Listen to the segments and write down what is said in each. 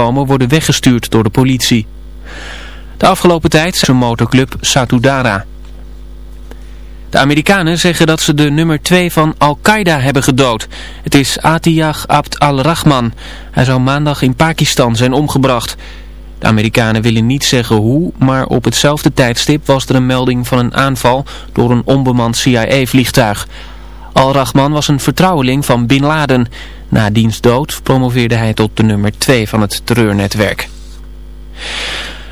worden weggestuurd door de politie. De afgelopen tijd is een motorclub Satudara. De Amerikanen zeggen dat ze de nummer 2 van Al-Qaeda hebben gedood. Het is Atiyah Abd al-Rahman. Hij zou maandag in Pakistan zijn omgebracht. De Amerikanen willen niet zeggen hoe, maar op hetzelfde tijdstip was er een melding van een aanval door een onbemand CIA-vliegtuig. Al-Rahman was een vertrouweling van Bin Laden. Na diens dood promoveerde hij tot de nummer 2 van het terreurnetwerk.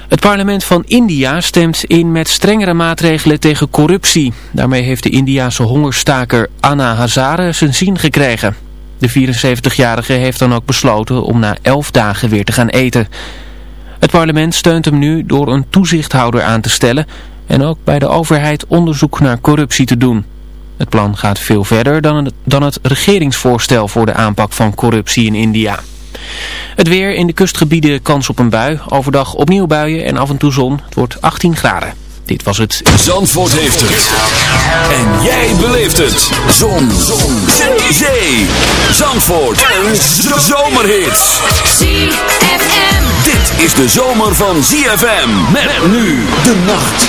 Het parlement van India stemt in met strengere maatregelen tegen corruptie. Daarmee heeft de Indiase hongerstaker Anna Hazare zijn zin gekregen. De 74-jarige heeft dan ook besloten om na 11 dagen weer te gaan eten. Het parlement steunt hem nu door een toezichthouder aan te stellen en ook bij de overheid onderzoek naar corruptie te doen. Het plan gaat veel verder dan het, dan het regeringsvoorstel voor de aanpak van corruptie in India. Het weer in de kustgebieden kans op een bui. Overdag opnieuw buien en af en toe zon. Het wordt 18 graden. Dit was het. Zandvoort heeft het. En jij beleeft het. Zon. zon. Zee. Zee. Zandvoort. Een zomerhit. ZFM. Dit is de zomer van ZFM. Met nu de nacht.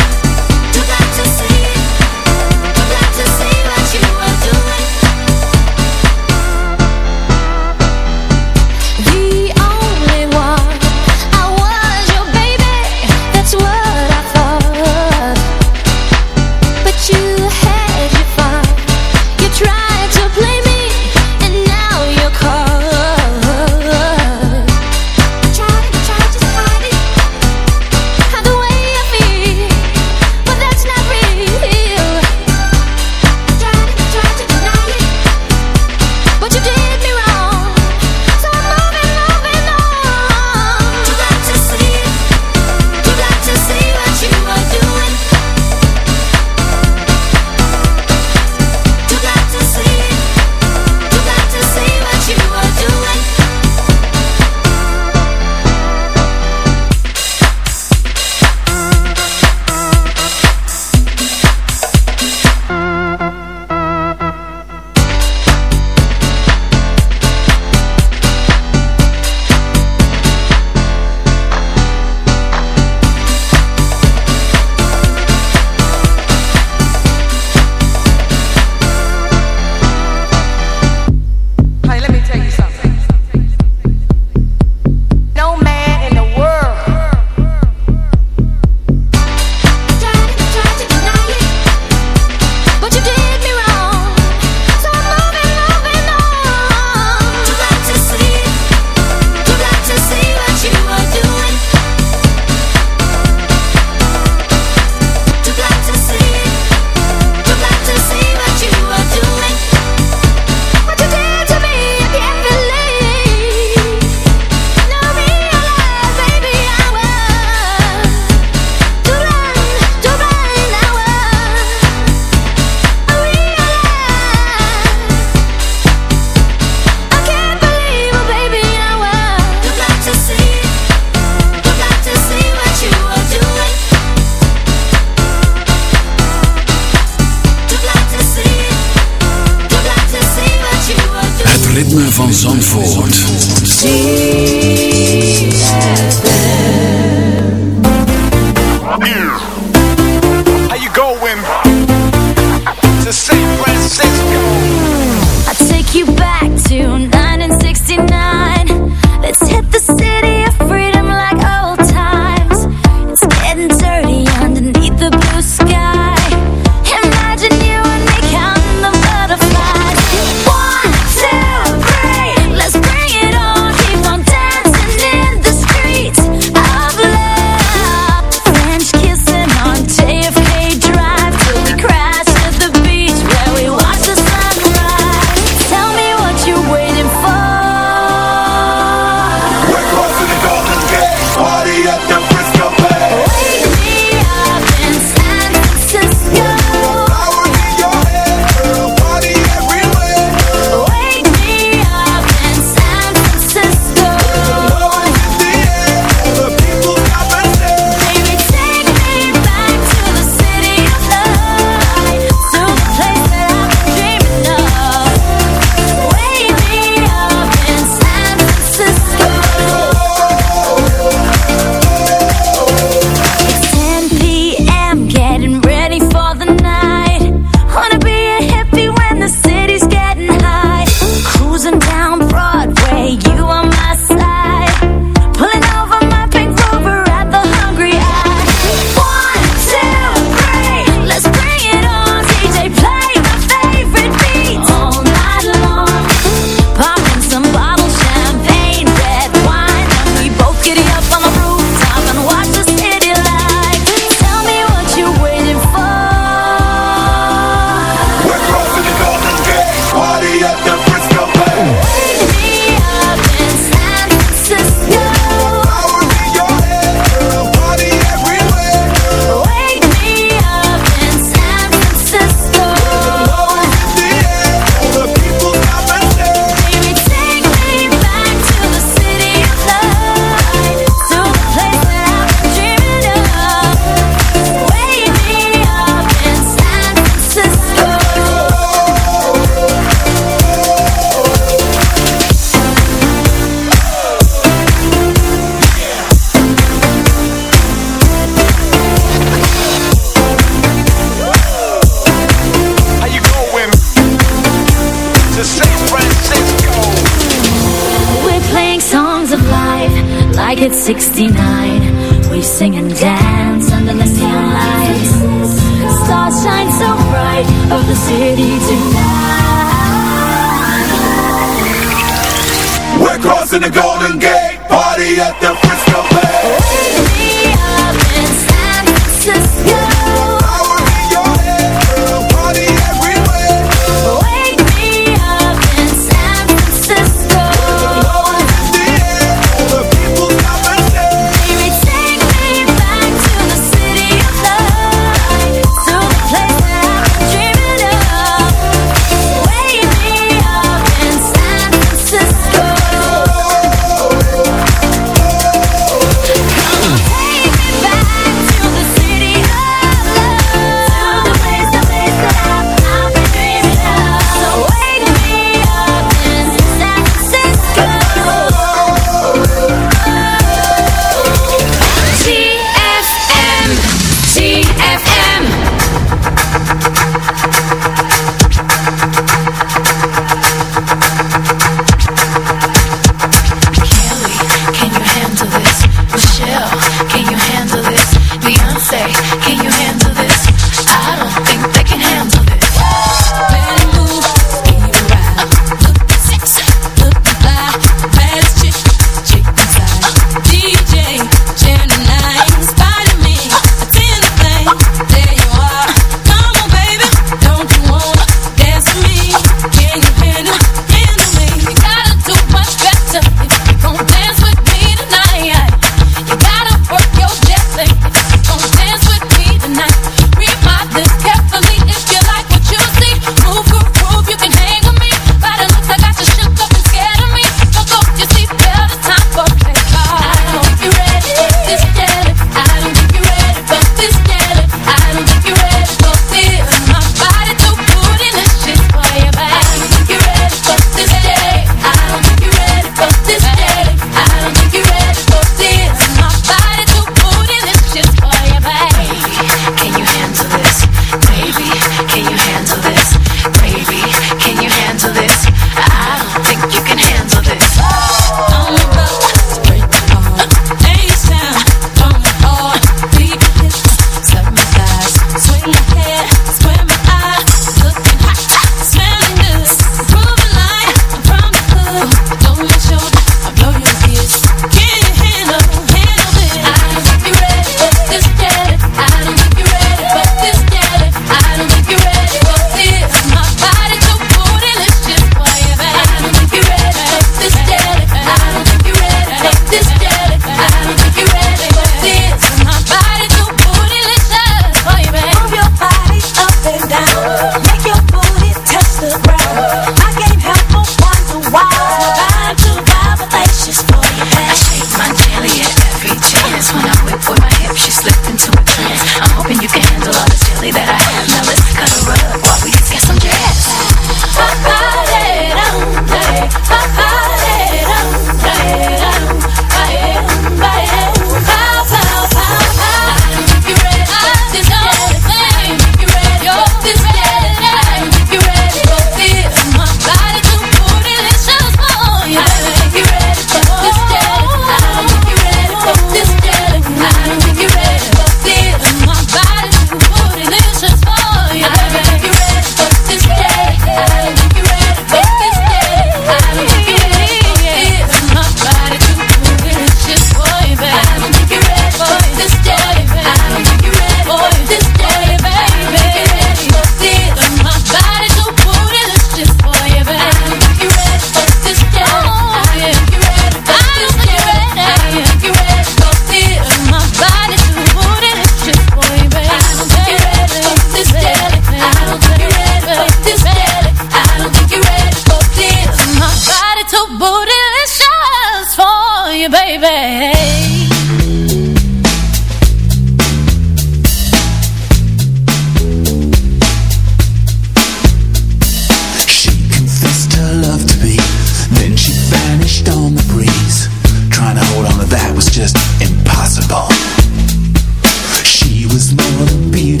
was more than beauty.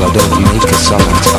Swallow don't make a summer.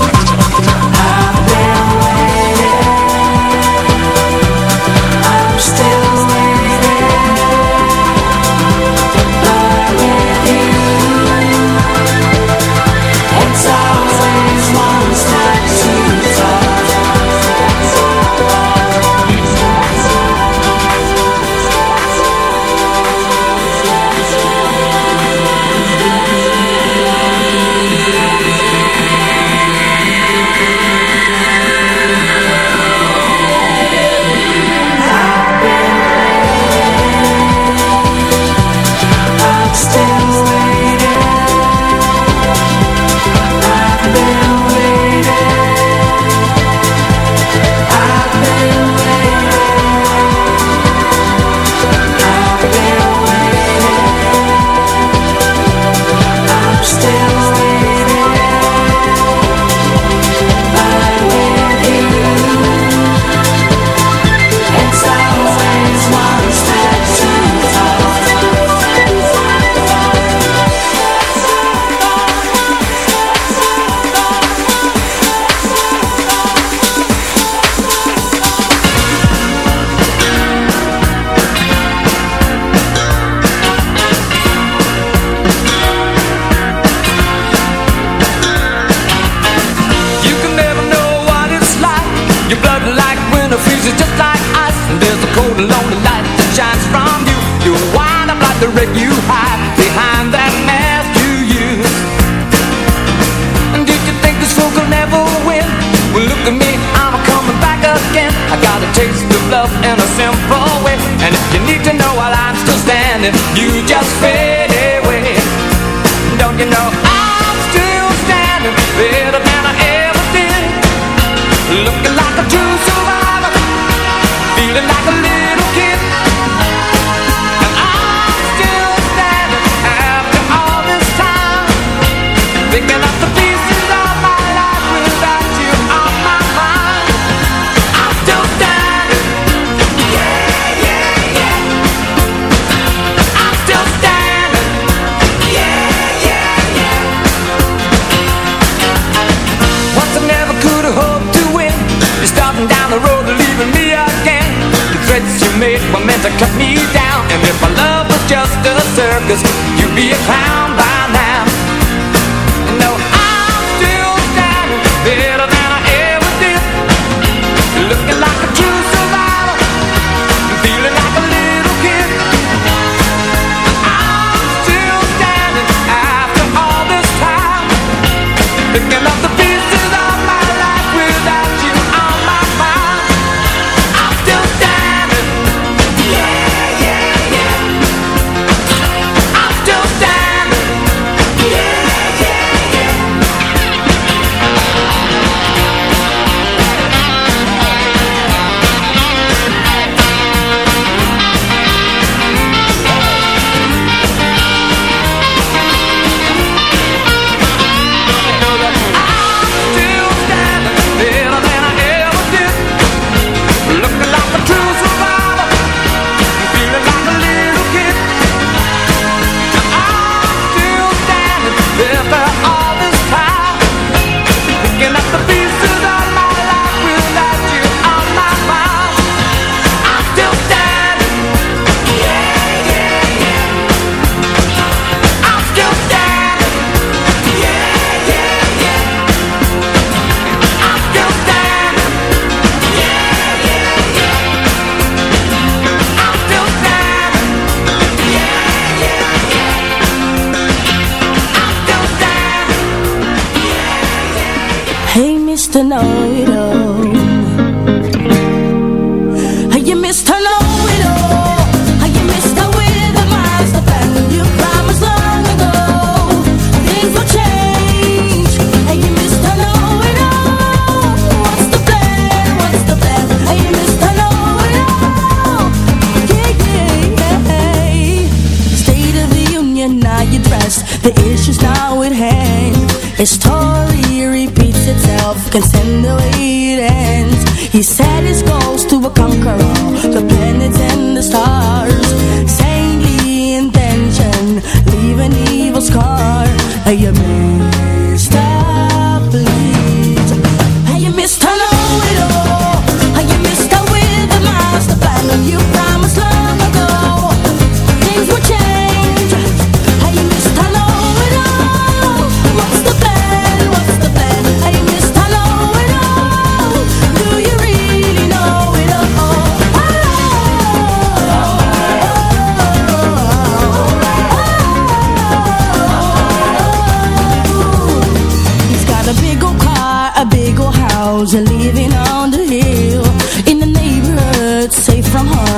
Love in a simple way. And if you need to know while I'm still standing You just fail got me. to know.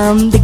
um, the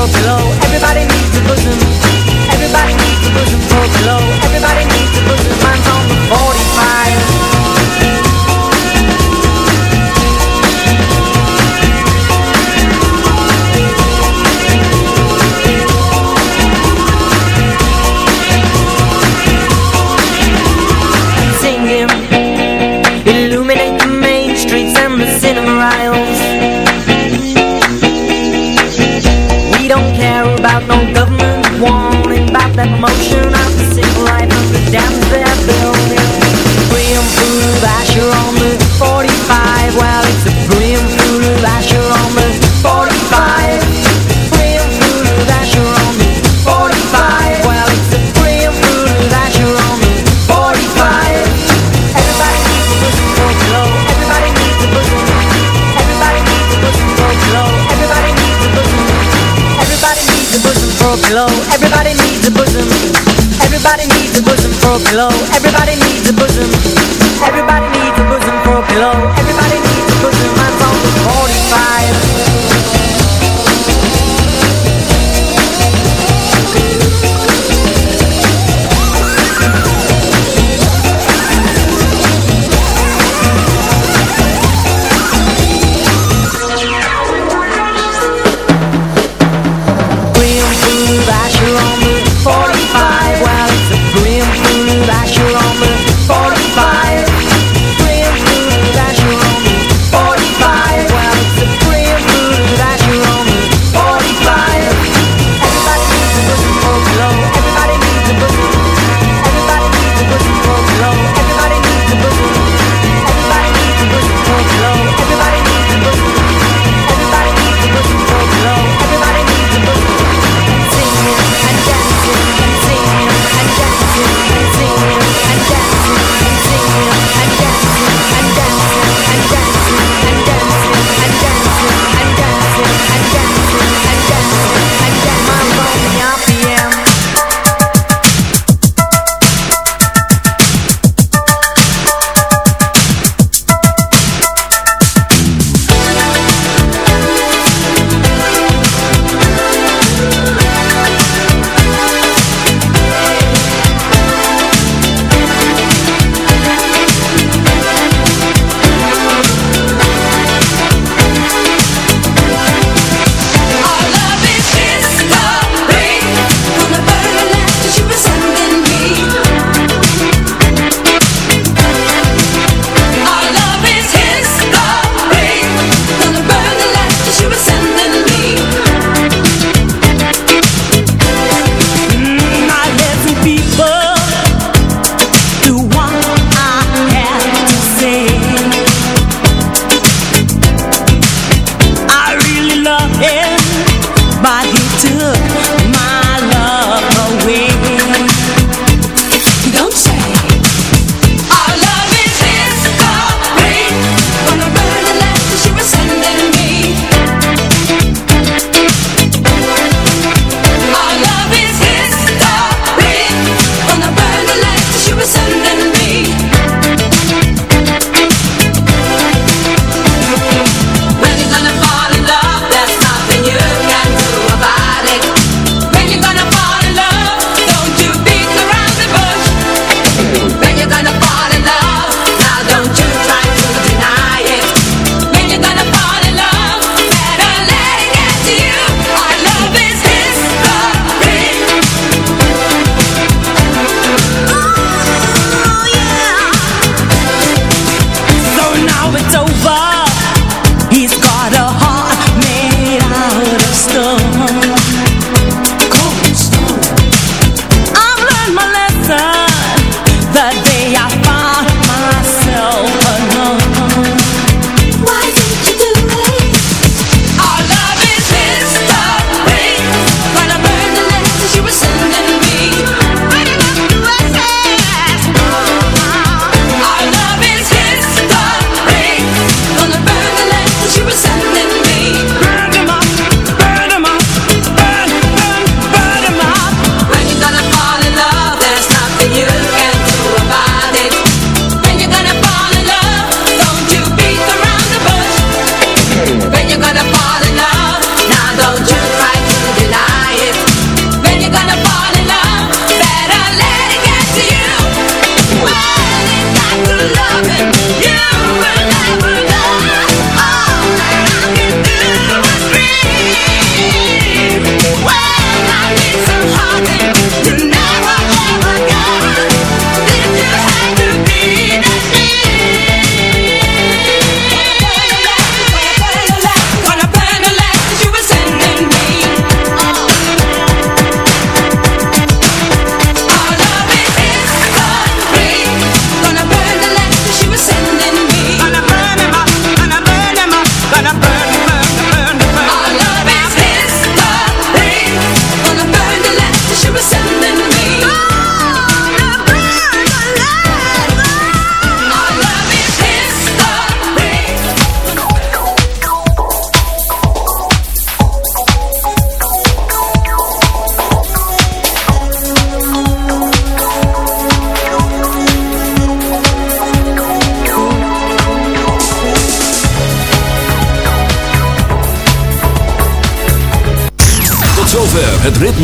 Everybody needs a bosom. Everybody needs a bosom for pillow. Everybody needs a bosom.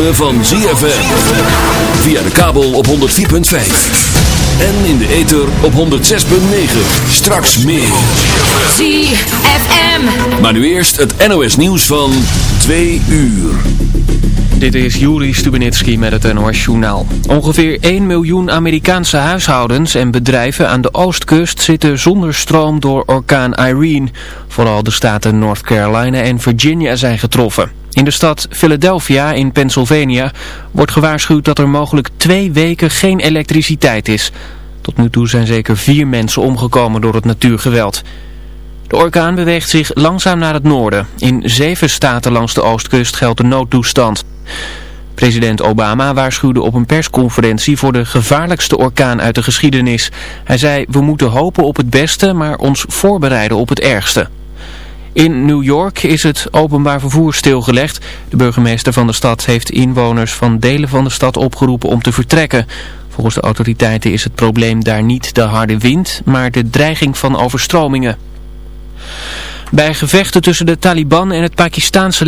Ritme van ZFM. Via de kabel op 104.5. En in de ether op 106.9. Straks meer. ZFM. Maar nu eerst het NOS nieuws van 2 uur. Dit is Juri Stubenitski met het NOS-journaal. Ongeveer 1 miljoen Amerikaanse huishoudens en bedrijven aan de oostkust zitten zonder stroom door orkaan Irene. Vooral de staten North Carolina en Virginia zijn getroffen. In de stad Philadelphia in Pennsylvania wordt gewaarschuwd dat er mogelijk twee weken geen elektriciteit is. Tot nu toe zijn zeker vier mensen omgekomen door het natuurgeweld. De orkaan beweegt zich langzaam naar het noorden. In zeven staten langs de oostkust geldt de noodtoestand. President Obama waarschuwde op een persconferentie voor de gevaarlijkste orkaan uit de geschiedenis. Hij zei, we moeten hopen op het beste, maar ons voorbereiden op het ergste. In New York is het openbaar vervoer stilgelegd. De burgemeester van de stad heeft inwoners van delen van de stad opgeroepen om te vertrekken. Volgens de autoriteiten is het probleem daar niet de harde wind, maar de dreiging van overstromingen. Bij gevechten tussen de Taliban en het Pakistaanse